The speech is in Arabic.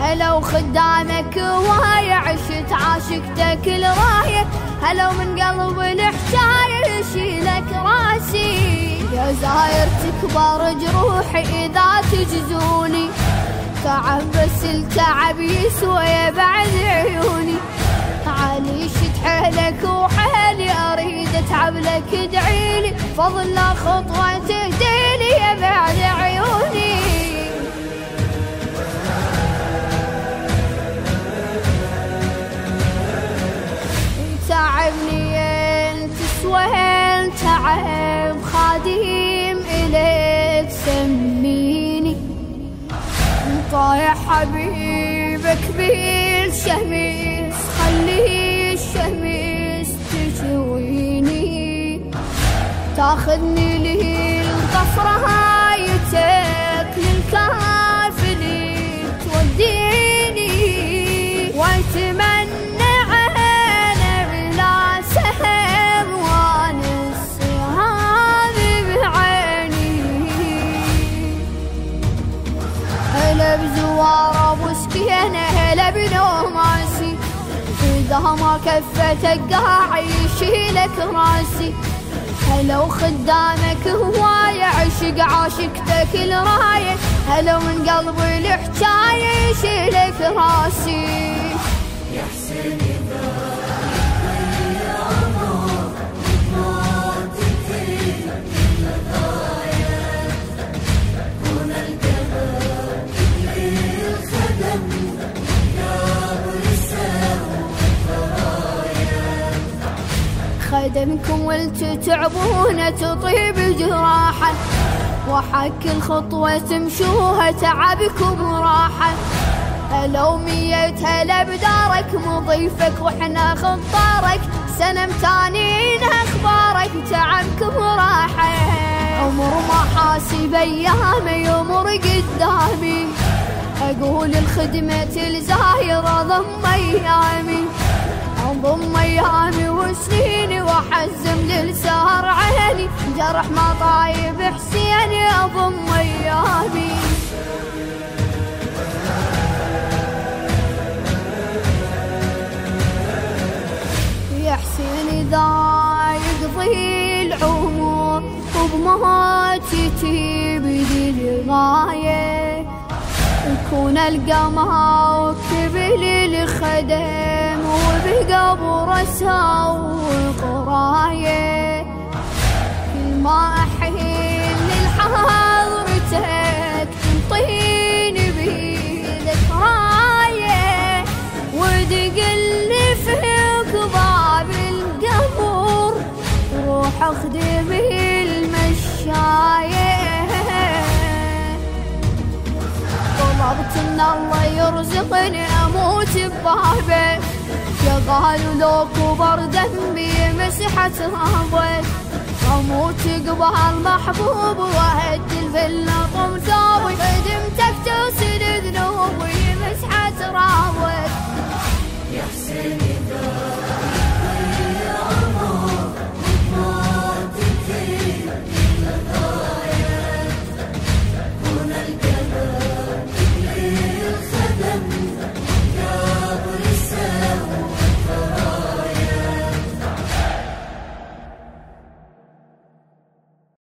هلا وخدامك وهاي عشت عاشقتك الراية هلا من قلب الحجاية يشيلك راسي. يا زاير تكبر جروحي إذا تجزوني. تعب بس التعب يسوى بعد عيوني. علي شد حيلك وحيلي أريد أتعب لك ادعيلي. فضل لا تعب خادم إليك سميني. طايح حبيبك بالشمس خلي الشمس تجويني تاخذني للقصر هايتك للكافل توديني. واتمنى اذا ما كفت القاع يشيلك راسي. هلا وخدامك هواية عشق عاشقتك الراية. هلا من قلب الحجاية يشيلك راسي. يحسن إذا خدمكم والتتعبون تطيب جراحا وحك الخطوة تمشوها تعبكم راحة. لو ميت هلا بدارك مضيفك؟ وإحنا خطارك سنة متانين أخبارك تعبكم راحة. عمر ما حاسب ايامي يمر قدامي. أقول الخدمة الزايرة ضم أيامي. انضم ايامي وسنيني وأحزم للسهر عيني جرح ما طايب حسيني اضم ايامي يا حسين اذا يقضي العمر وبموتي تبدي الغاية. يكون القمر كبل الخدم وبقبر أسوي قرايه كل ما احين لحضرتك تنطيني بيدك رايه وتقل فيك باب القبر روح اخدم المشاية. طلبت إن الله يرزقني أموت ببابه يا غالي لو كبر ذنبي مسحة رابه أموت قبال محبوب واهدي الفيلا طم ثوبي خدمتك تغسل ذنوبي